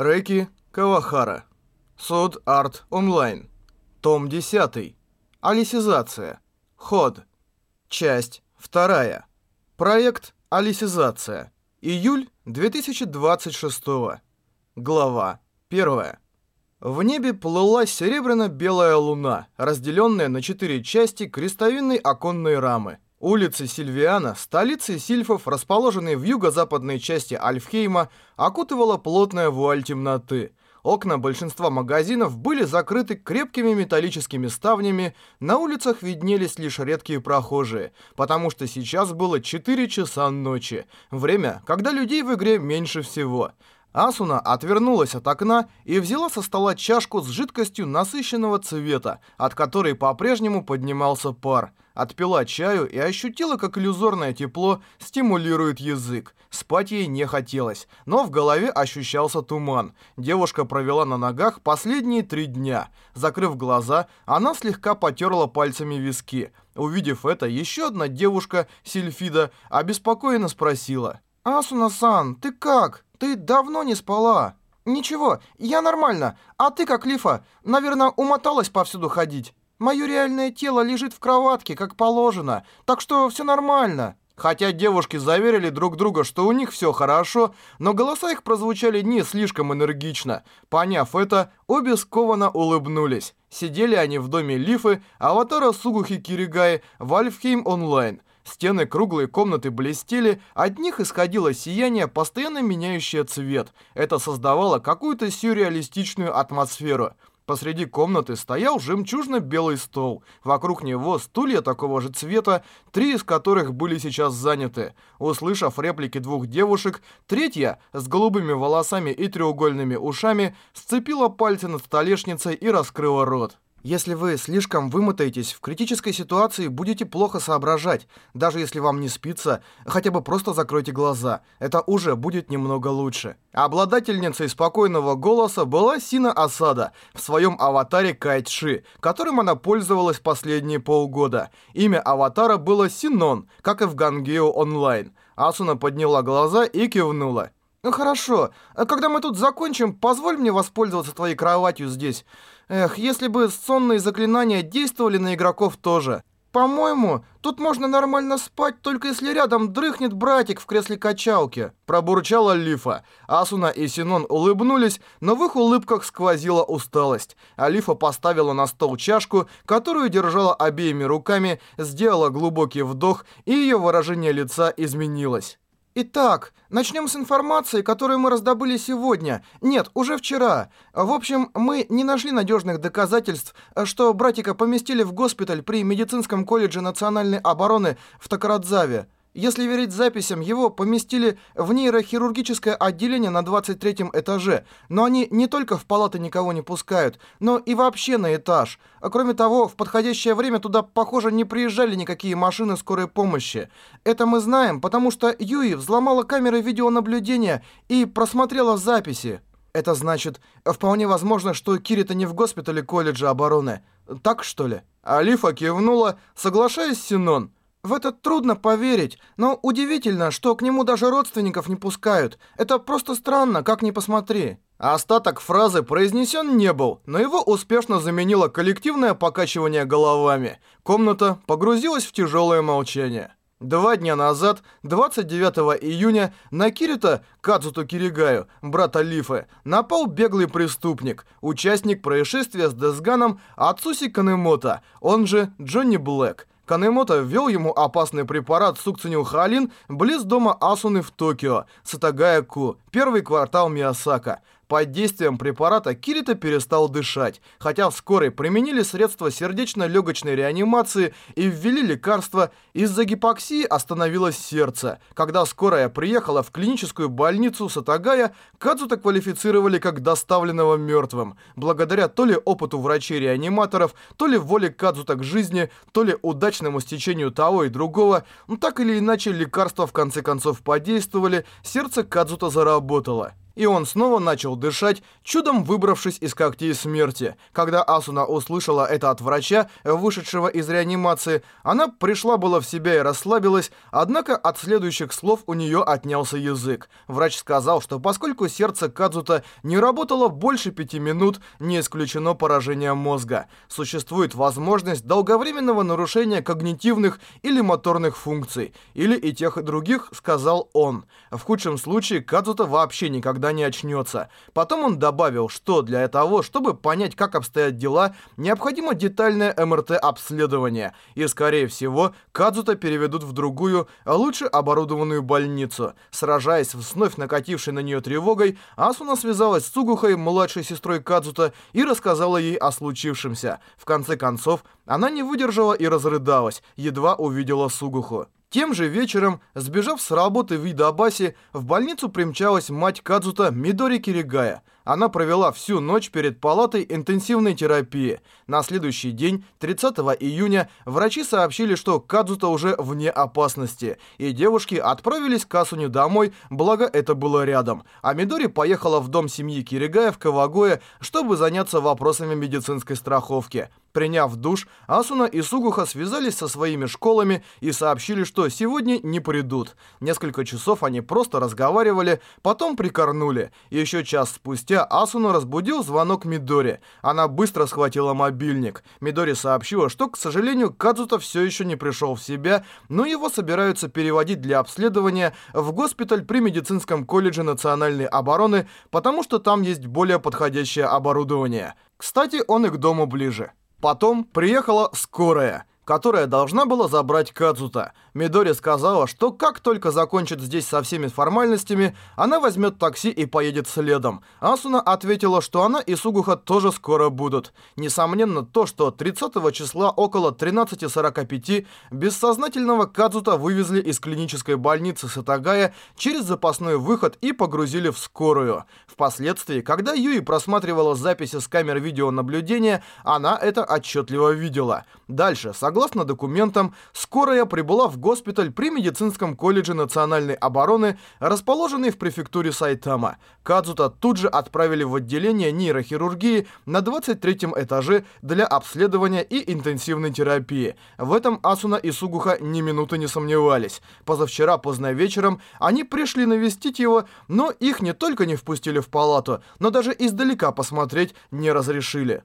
Рэки Кавахара. Суд Арт Онлайн. Том 10. Алисизация. Ход. Часть 2. Проект Алисизация. Июль 2026. Глава 1. В небе плыла серебряно-белая луна, разделенная на четыре части крестовинной оконной рамы. Улицы Сильвиана, столицы сильфов, расположенные в юго-западной части Альфхейма, окутывала плотная вуаль темноты. Окна большинства магазинов были закрыты крепкими металлическими ставнями, на улицах виднелись лишь редкие прохожие, потому что сейчас было 4 часа ночи, время, когда людей в игре меньше всего. Асуна отвернулась от окна и взяла со стола чашку с жидкостью насыщенного цвета, от которой по-прежнему поднимался пар. Отпила чаю и ощутила, как иллюзорное тепло стимулирует язык. Спать ей не хотелось, но в голове ощущался туман. Девушка провела на ногах последние три дня. Закрыв глаза, она слегка потерла пальцами виски. Увидев это, еще одна девушка, Сильфида, обеспокоенно спросила. «Асуна-сан, ты как?» Ты давно не спала. Ничего, я нормально. А ты, как Лифа, наверное, умоталась повсюду ходить. Мое реальное тело лежит в кроватке, как положено. Так что все нормально. Хотя девушки заверили друг друга, что у них все хорошо, но голоса их прозвучали не слишком энергично. Поняв это, обе скованно улыбнулись. Сидели они в доме Лифы, аватара Сугухи Киригай, Вальфхейм онлайн. Стены круглой комнаты блестели, от них исходило сияние, постоянно меняющее цвет. Это создавало какую-то сюрреалистичную атмосферу. Посреди комнаты стоял жемчужно-белый стол. Вокруг него стулья такого же цвета, три из которых были сейчас заняты. Услышав реплики двух девушек, третья, с голубыми волосами и треугольными ушами, сцепила пальцы над столешницей и раскрыла рот. Если вы слишком вымотаетесь, в критической ситуации будете плохо соображать. Даже если вам не спится, хотя бы просто закройте глаза. Это уже будет немного лучше. Обладательницей спокойного голоса была Сина Асада в своем аватаре Кайтши, которым она пользовалась последние полгода. Имя аватара было Синон, как и в Гангео Онлайн. Асуна подняла глаза и кивнула. Ну «Хорошо. А когда мы тут закончим, позволь мне воспользоваться твоей кроватью здесь. Эх, если бы сонные заклинания действовали на игроков тоже. По-моему, тут можно нормально спать, только если рядом дрыхнет братик в кресле качалки. Пробурчала Лифа. Асуна и Синон улыбнулись, но в их улыбках сквозила усталость. Алифа поставила на стол чашку, которую держала обеими руками, сделала глубокий вдох, и ее выражение лица изменилось. Итак, начнем с информации, которую мы раздобыли сегодня. Нет, уже вчера. В общем, мы не нашли надежных доказательств, что братика поместили в госпиталь при медицинском колледже национальной обороны в Токарадзаве. Если верить записям, его поместили в нейрохирургическое отделение на 23 этаже, но они не только в палаты никого не пускают, но и вообще на этаж. А кроме того, в подходящее время туда, похоже, не приезжали никакие машины скорой помощи. Это мы знаем, потому что Юи взломала камеры видеонаблюдения и просмотрела записи. Это значит, вполне возможно, что Кирита не в госпитале колледжа обороны. Так что ли? Алифа кивнула, соглашаясь с Синон. В это трудно поверить, но удивительно, что к нему даже родственников не пускают. Это просто странно, как ни посмотри. Остаток фразы произнесен не был, но его успешно заменило коллективное покачивание головами. Комната погрузилась в тяжелое молчание. Два дня назад, 29 июня, на Кирита Кадзуту Киригаю, брата Лифы, напал беглый преступник, участник происшествия с Десганом Ацуси Канемото, он же Джонни Блэк. Канемота ввел ему опасный препарат сукцинилхолин близ дома Асуны в Токио, Сатагаяку, первый квартал Миосака. Под действием препарата Кирита перестал дышать, хотя вскоре применили средства сердечно-легочной реанимации и ввели лекарства. Из-за гипоксии остановилось сердце. Когда скорая приехала в клиническую больницу Сатагая, Кадзута квалифицировали как доставленного мертвым. Благодаря то ли опыту врачей-реаниматоров, то ли воле Кадзута к жизни, то ли удачному стечению того и другого, так или иначе лекарства в конце концов подействовали, сердце Кадзута заработало и он снова начал дышать, чудом выбравшись из когтей смерти. Когда Асуна услышала это от врача, вышедшего из реанимации, она пришла была в себя и расслабилась, однако от следующих слов у нее отнялся язык. Врач сказал, что поскольку сердце Кадзута не работало больше пяти минут, не исключено поражение мозга. Существует возможность долговременного нарушения когнитивных или моторных функций, или и тех и других, сказал он. В худшем случае Кадзута вообще никогда не очнется. Потом он добавил, что для того, чтобы понять, как обстоят дела, необходимо детальное МРТ-обследование. И, скорее всего, Кадзута переведут в другую, а лучше оборудованную больницу. Сражаясь вновь накатившей на нее тревогой, Асуна связалась с Сугухой, младшей сестрой Кадзута, и рассказала ей о случившемся. В конце концов, она не выдержала и разрыдалась, едва увидела Сугуху. Тем же вечером, сбежав с работы в Идабасе, в больницу примчалась мать Кадзута Мидори Киригая. Она провела всю ночь перед палатой интенсивной терапии. На следующий день, 30 июня, врачи сообщили, что Кадзута уже вне опасности, и девушки отправились к Асуню домой, благо это было рядом. А Мидори поехала в дом семьи Киригая в Кавагое, чтобы заняться вопросами медицинской страховки. Приняв душ, Асуна и Сугуха связались со своими школами и сообщили, что сегодня не придут. Несколько часов они просто разговаривали, потом прикорнули. Еще час спустя Асуна разбудил звонок Мидори. Она быстро схватила мобильник. Мидори сообщила, что, к сожалению, Кадзута все еще не пришел в себя, но его собираются переводить для обследования в госпиталь при медицинском колледже национальной обороны, потому что там есть более подходящее оборудование. Кстати, он и к дому ближе. Потом приехала скорая, которая должна была забрать Кадзута. Мидори сказала, что как только закончит здесь со всеми формальностями, она возьмет такси и поедет следом. Асуна ответила, что она и Сугуха тоже скоро будут. Несомненно, то, что 30 числа около 13.45 бессознательного Кадзута вывезли из клинической больницы Сатагая через запасной выход и погрузили в скорую. Впоследствии, когда Юи просматривала записи с камер видеонаблюдения, она это отчетливо видела. Дальше, согласно Согласно документам, скоро я прибыла в госпиталь при медицинском колледже национальной обороны, расположенный в префектуре Сайтама. Кадзута тут же отправили в отделение нейрохирургии на 23-м этаже для обследования и интенсивной терапии. В этом Асуна и Сугуха ни минуты не сомневались. Позавчера поздно вечером они пришли навестить его, но их не только не впустили в палату, но даже издалека посмотреть не разрешили.